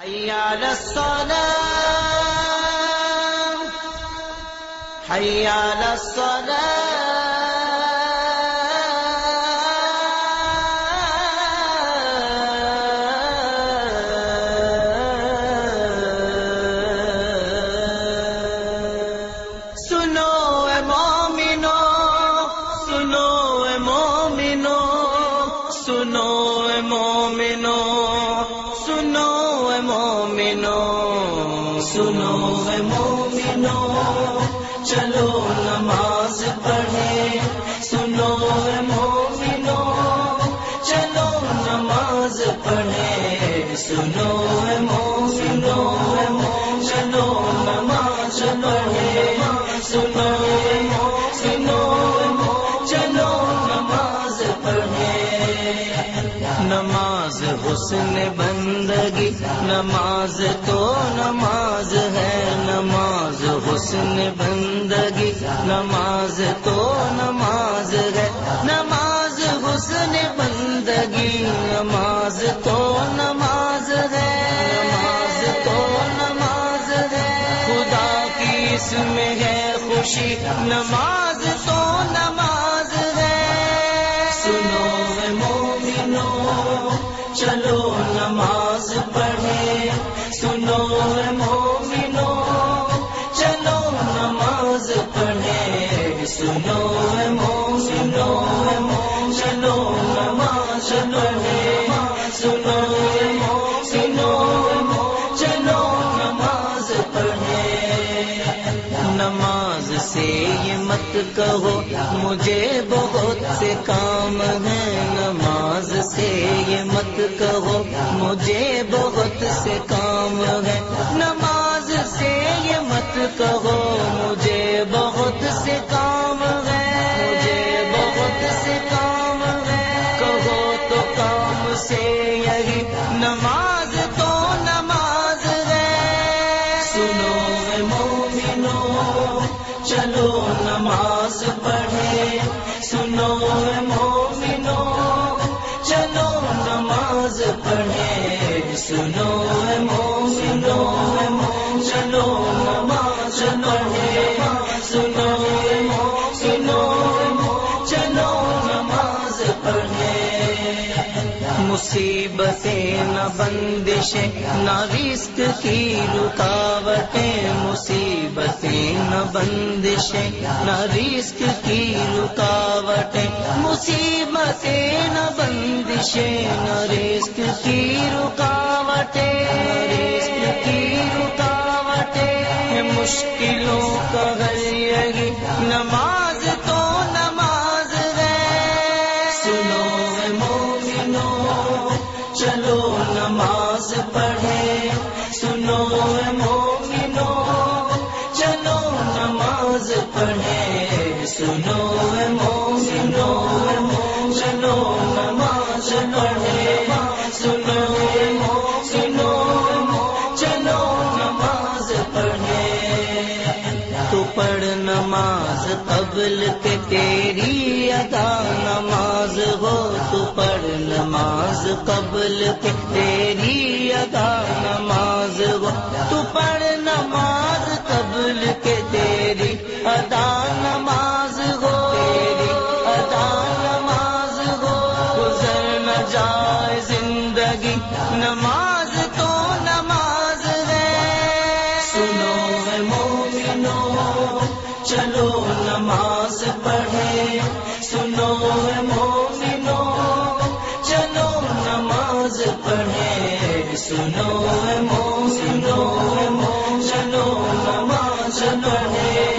حي على الصلاة. حي على الصلاة. مومنو سنو اے مومنو چلو نماز پڑھے سنو اے مومنو چلو نماز پڑھے سنو اے مومنو چلو نماز پڑھے سنو نماز تو نماز ہے، نماز حسن بندگی۔ نماز تو نماز ہے، نماز حسن بندگی۔ نماز تو نماز ہے، نماز تو نماز ہے۔ خدا کی اس میں ہے خوشی، نماز نماز سے یہ مت کہو، مجھے بہت سے کام ہے نماز سے یہ مت کہو، مجھے بہت سے کام ہے نماز سے یہ مت کہو، مجھے بہت سے کام ہے مجھے بہت سے کام ہے کہو تو کام سے چلو نماز پڑھے مصیبتیں نہ بندشیں، نہ رزق کی رکاوٹیں، مصیبتیں نہ بندشیں، نہ رزق کی رکاوٹیں، مصیبتیں نہ بندشیں، نہ رزق کی رکاوٹیں رزق کی رکاوٹیں۔ مشکلوں کا حل یہی، نماز سنو اے مومنو چلو نماز پڑھے سنو چلو نماز پڑھے تو پڑھ نماز قبل کے تیری ادا نماز ہو، تو پڑھ نماز قبل کے تیری ادا نماز ہو۔ تو پڑھ نماز چلو نماز پڑھے۔ سنو مومنو، چلو نماز پڑھے۔ سنو مومنو، چلو نماز پڑھے۔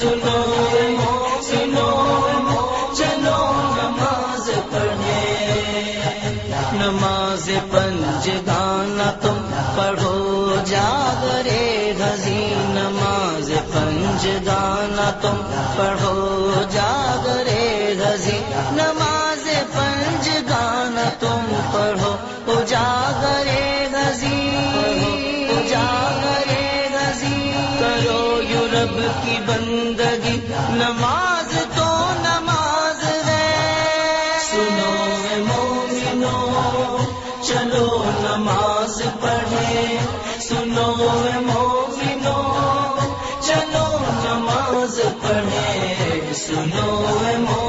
سنو اے مومنو، چلو نماز پڑھے۔ نماز پنج گانا تم پڑھو، جاگرے غزی پنج گانا تم پڑھو جاگرے غزی نماز پنج گانا تم پڑھو اجاگرے غزی اجاگرے غزی کرو یورب کی بندگی، نماز تو نماز ہے۔ سنو مومنو، چلو نماز پڑھے سنو سنو